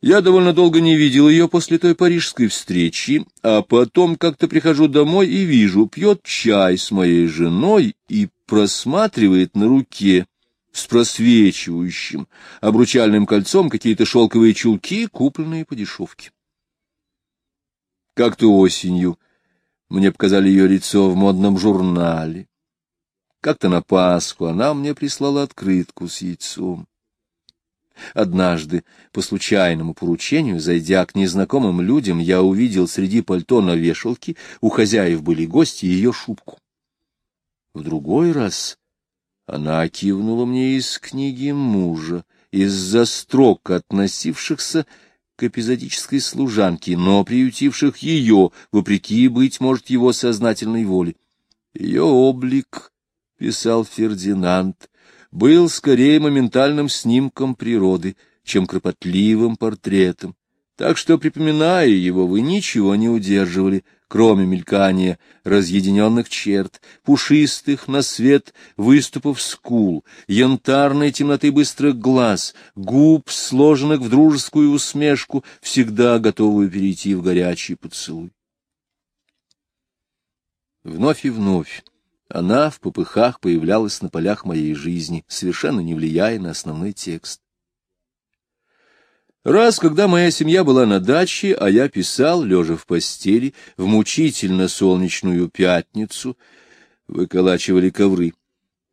Я довольно долго не видел ее после той парижской встречи, а потом как-то прихожу домой и вижу, пьет чай с моей женой и просматривает на руке с просвечивающим обручальным кольцом какие-то шелковые чулки, купленные по дешевке. Как-то осенью мне показали ее лицо в модном журнале. Как-то на Пасху она мне прислала открытку с яйцом. Однажды, по случайному поручению, зайдя к незнакомым людям, я увидел среди пальто на вешалке, у хозяев были гости, ее шубку. В другой раз она кивнула мне из книги мужа, из-за строк, относившихся к эпизодической служанке, но приютивших ее, вопреки, быть может, его сознательной воле. Ее облик, — писал Фердинанд, был скорее моментальным снимком природы, чем кропотливым портретом, так что, припоминая его, вы ничего не удерживали, кроме мелькания разъединенных черт, пушистых на свет выступов скул, янтарной темноты быстрых глаз, губ, сложенных в дружескую усмешку, всегда готовую перейти в горячий поцелуй. Вновь и вновь она в попыхах появлялась на полях моей жизни, совершенно не влияя на основной текст. Раз, когда моя семья была на даче, а я писал, лежа в постели, в мучительно солнечную пятницу, выколачивали ковры,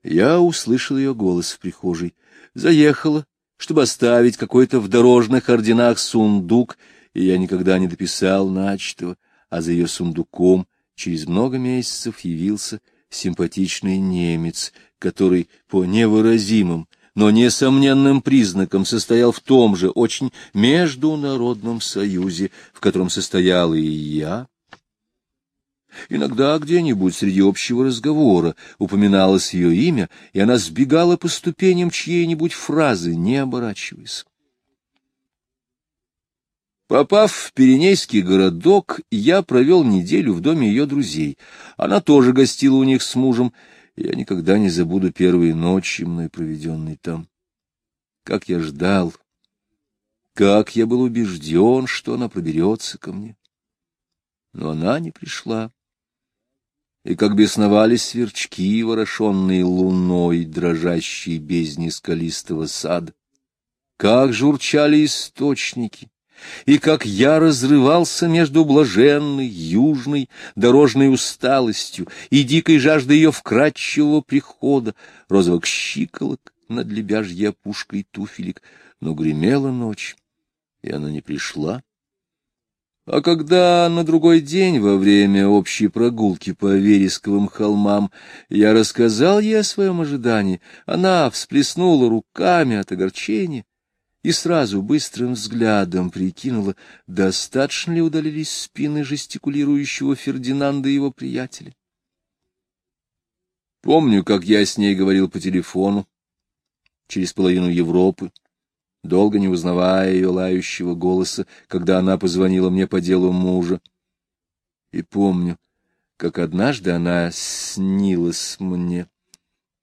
я услышал ее голос в прихожей. Заехала, чтобы оставить какой-то в дорожных орденах сундук, и я никогда не дописал начатого, а за ее сундуком через много месяцев явился — симпатичный немец, который по невыразимым, но несомненным признакам состоял в том же очень международном союзе, в котором состоял и я. Иногда где-нибудь среди общего разговора упоминалось ее имя, и она сбегала по ступеням чьей-нибудь фразы, не оборачиваясь. Попав в Пиренейский городок, я провел неделю в доме ее друзей. Она тоже гостила у них с мужем. Я никогда не забуду первые ночи, мной проведенные там. Как я ждал, как я был убежден, что она проберется ко мне. Но она не пришла. И как бесновались сверчки, ворошенные луной, дрожащие бездни скалистого сада. Как журчали источники, и как я разрывался между блаженной, южной, дорожной усталостью и дикой жаждой ее вкрадчивого прихода, розовых щиколок над лебяжьей опушкой туфелек, но гремела ночь, и она не пришла. А когда на другой день, во время общей прогулки по вересковым холмам, я рассказал ей о своем ожидании, она всплеснула руками от огорчения и сразу быстрым взглядом прикинула, достаточно ли удалились спины жестикулирующего Фердинанда и его приятеля. Помню, как я с ней говорил по телефону через половину Европы, долго не узнавая ее лающего голоса, когда она позвонила мне по делу мужа. И помню, как однажды она снилась мне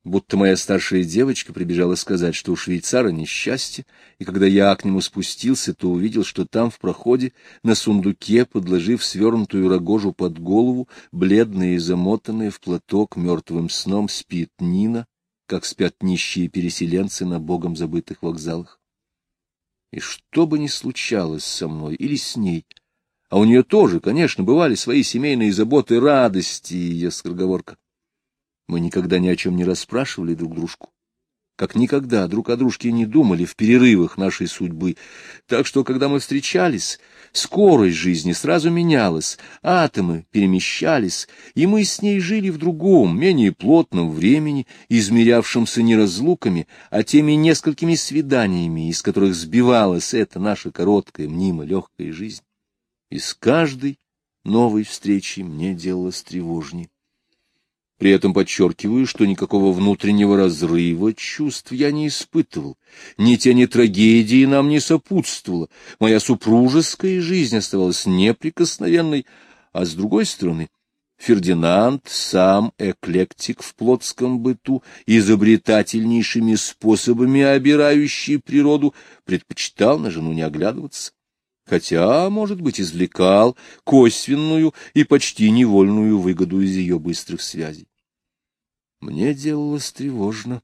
будто моя старшая девочка прибежала сказать, что у швейцара несчастье, и когда я к нему спустился, то увидел, что там в проходе на сундуке, подложив свернутую рогожу под голову, бледная и замотанная в платок мертвым сном спит Нина, как спят нищие переселенцы на богом забытых вокзалах. И что бы ни случалось со мной или с ней, а у нее тоже, конечно, бывали свои семейные заботы, радости, ее скороговорка, мы никогда ни о чем не расспрашивали друг дружку, как никогда друг о дружке не думали в перерывах нашей судьбы. Так что, когда мы встречались, скорость жизни сразу менялась, атомы перемещались, и мы с ней жили в другом, менее плотном времени, измерявшемся не разлуками, а теми несколькими свиданиями, из которых сбивалась эта наша короткая, мнимо легкая жизнь. И с каждой новой встречи мне делалось тревожнее. При этом подчеркиваю, что никакого внутреннего разрыва чувств я не испытывал, ни тени трагедии нам не сопутствовала, моя супружеская жизнь оставалась неприкосновенной, а с другой стороны, Фердинанд, сам эклектик в плотском быту, изобретательнейшими способами обирающий природу, предпочитал на жену не оглядываться, хотя, может быть, извлекал косвенную и почти невольную выгоду из ее быстрых связей. Мне делалось тревожно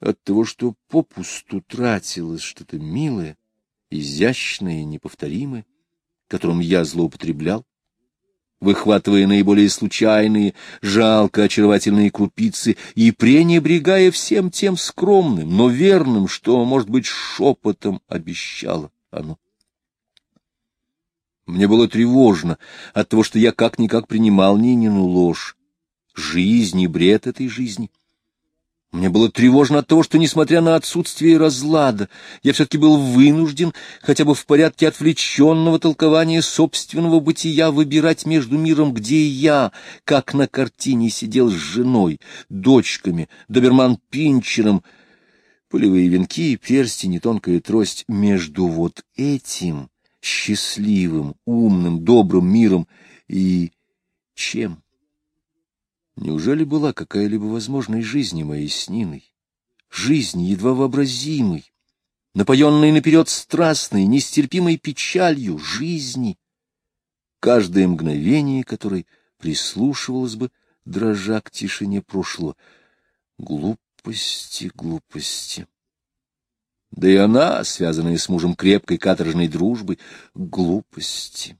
от того, что попусту тратилось что-то милое, изящное и неповторимое, которым я злоупотреблял, выхватывая наиболее случайные, жалко очаровательные крупицы и пренебрегая всем тем скромным, но верным, что, может быть, шепотом обещало оно. Мне было тревожно от того, что я как-никак принимал Нинину ложь, жизнь и бред этой жизни — мне было тревожно от того, что, несмотря на отсутствие разлада, я все-таки был вынужден, хотя бы в порядке отвлеченного толкования собственного бытия, выбирать между миром, где я, как на картине, сидел с женой, дочками, доберман-пинчером, полевые венки, перстень и тонкая трость, между вот этим счастливым, умным, добрым миром и чем? Неужели была какая-либо возможность жизни моей с Ниной? Жизни, едва вообразимой, напоенной наперед страстной, нестерпимой печалью жизни, каждое мгновение которой прислушивалось бы, дрожа к тишине прошлого. Глупости, глупости. Да и она, связанная с мужем крепкой каторжной дружбой, глупости.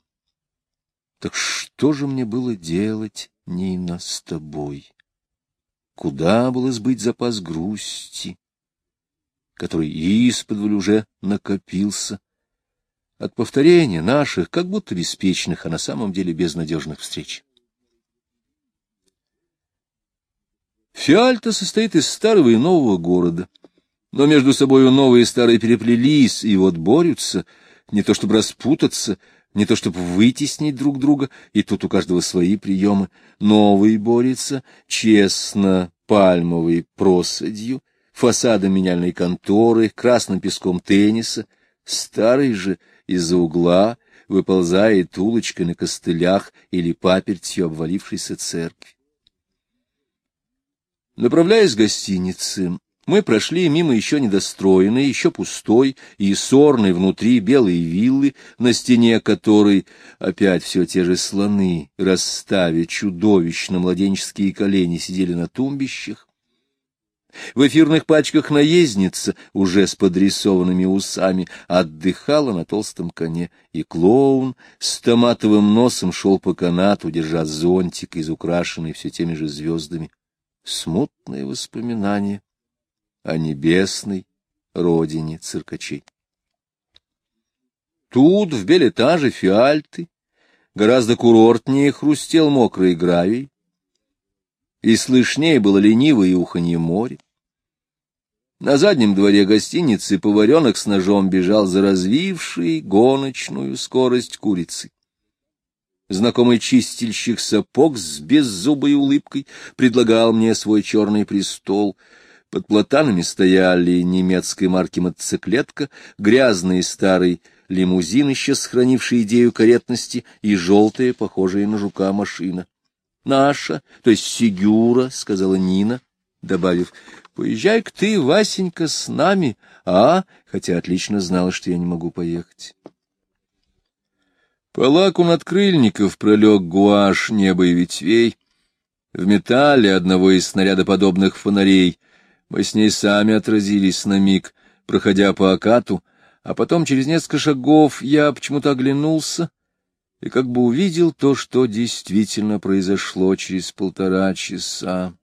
Так что же мне было делать? Нина, с тобой. Куда было сбыть запас грусти, который исподволь уже накопился от повторения наших, как будто беспечных, а на самом деле безнадежных встреч? Фиальта состоит из старого и нового города, но между собой новые и старые переплелись, и вот борются, не то чтобы распутаться, не то чтобы вытеснить друг друга, и тут у каждого свои приемы. Новый борется честно пальмовой просадью, фасадом меняльной конторы, красным песком тенниса. Старый же из-за угла выползает улочкой на костылях или папертью обвалившейся церкви. Направляясь к гостинице, мы прошли мимо еще недостроенной, еще пустой и сорной внутри белой виллы, на стене которой опять все те же слоны, расставя чудовищно младенческие колени, сидели на тумбищах. В эфирных пачках наездница, уже с подрисованными усами, отдыхала на толстом коне, и клоун с томатовым носом шел по канату, держа зонтик, из украшенной все теми же звездами. Смутные воспоминания о небесной родине циркачей. Тут, в белетаже фиальты, гораздо курортнее хрустел мокрый гравий, и слышнее было ленивое уханье моря. На заднем дворе гостиницы поваренок с ножом бежал за развившей гоночную скорость курицы. Знакомый чистильщик сапог с беззубой улыбкой предлагал мне свой черный престол — под платанами стояли немецкой марки мотоциклетка, грязный старый лимузин, еще сохранивший идею каретности, и желтая, похожая на жука, машина. «Наша, то есть Сигюра», — сказала Нина, добавив, — «поезжай-ка ты, Васенька, с нами, а?» хотя отлично знала, что я не могу поехать. По лаку надкрыльников пролег гуашь неба и ветвей. В металле одного из снарядоподобных фонарей мы с ней сами отразились на миг, проходя по окату, а потом через несколько шагов я почему-то оглянулся и как бы увидел то, что действительно произошло через полтора часа.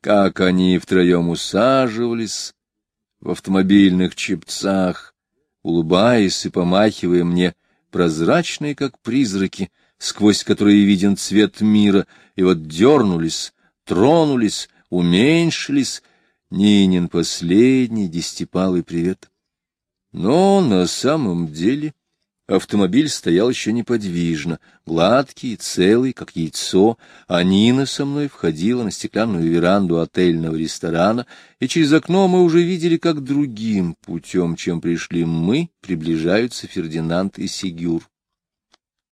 Как они втроем усаживались в автомобильных чепцах, улыбаясь и помахивая мне, прозрачные, как призраки, сквозь которые виден цвет мира, и вот дернулись, тронулись, уменьшились. Нинин последний десятипалый привет. Но на самом деле автомобиль стоял еще неподвижно, гладкий, целый, как яйцо, а Нина со мной входила на стеклянную веранду отельного ресторана, и через окно мы уже видели, как другим путем, чем пришли мы, приближаются Фердинанд и Сигюр.